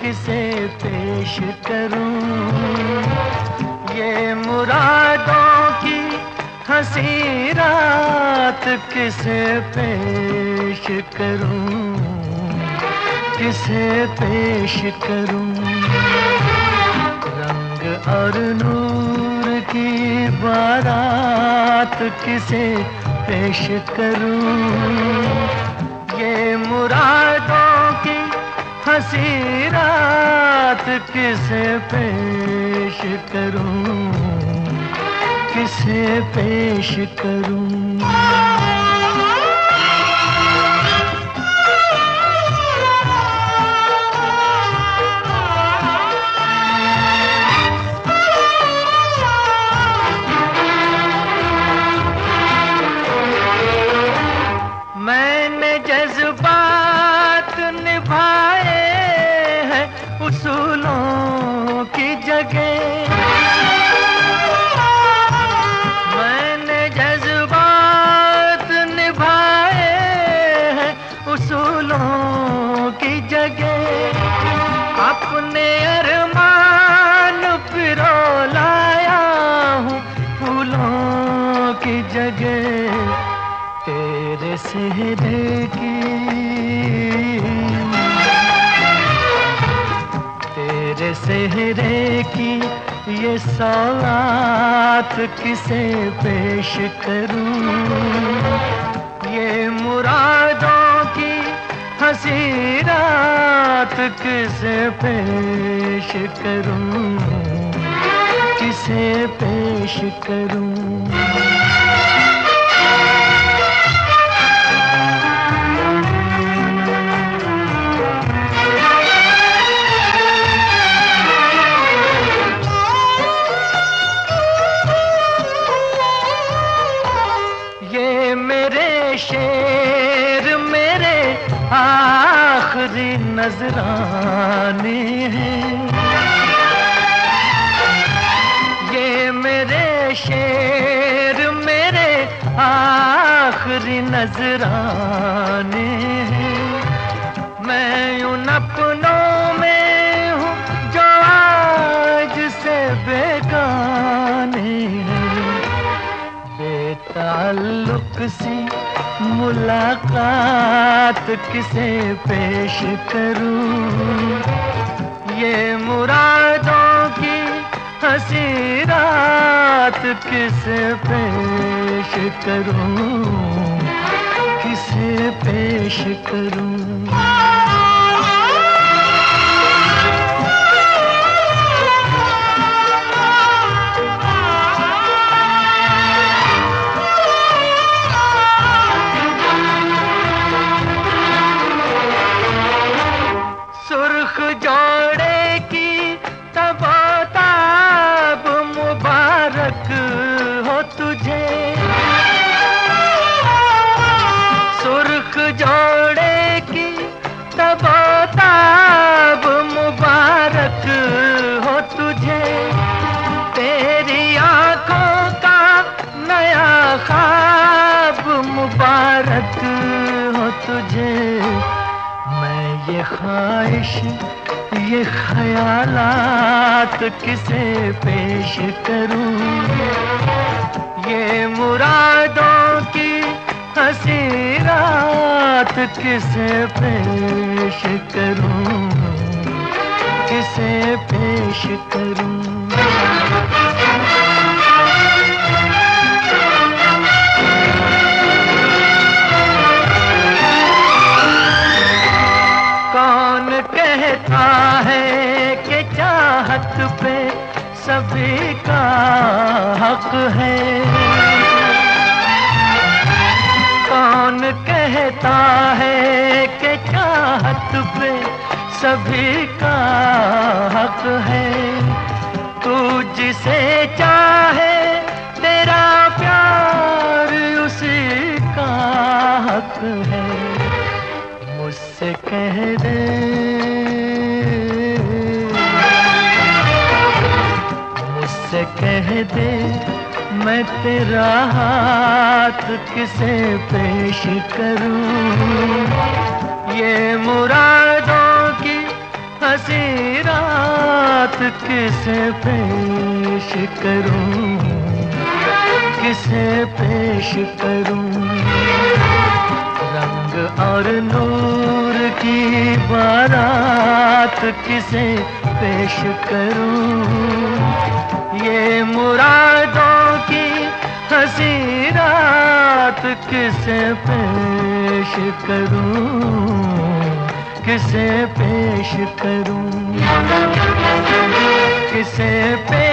किसे पेश करूँ? ये मुरादों की हँसी रात किसे पेश करूँ? किसे पेश करूँ? रंग और नूर की बारात किसे पेश करूँ? ये मुरादों हँसी रात किसे पेश करूँ? किसे पेश करूँ? अपने अरमान पिरो लाया हूँ। फूलों की जगह तेरे सेहरे की। तेरे सेहरे की ये सौगात किसे पेश करूँ? ये मुरादों की हँसी रात किसे पेश करूँ किसे पेश करूँ। शेर मेरे आखिरी नजराने हैं। ये मेरे शेर, मेरे आखिरी नजराने हैं। मैं उन अपनों में जो आज से बेगाने बेताल्लुक सी मुलाकात किसे पेश करूँ? ये मुरादों की हसी रात किसे पेश करूँ? किसे पेश करूँ? मुबारक हो तुझे, तेरी आँखों का नया खाब मुबारक हो तुझे। मैं ये ख्वाहिश, ये ख्यालात किसे पेश करूँ? ये मुरादों की हँसी रात किसे पेश करूँ? किसे पेश करूँ? कौन कहता है कि चाहत पे सभी का हक है? कौन कहता है कि चाहत पे सभी का हक है। तू जिसे चाहे, तेरा प्यार उसी का हक है। मुझसे कह दे। मुझसे कह दे, मैं तेरा हाथ किसे पेश करूँ? ये मुरादों हसी रात किसे पेश करूँ? किसे पेश करूँ? रंग और नूर की बारात किसे पेश करूँ? ये मुरादों की हसी रात किसे पेश करूँ? किसे पेश करूँ? किसे पेश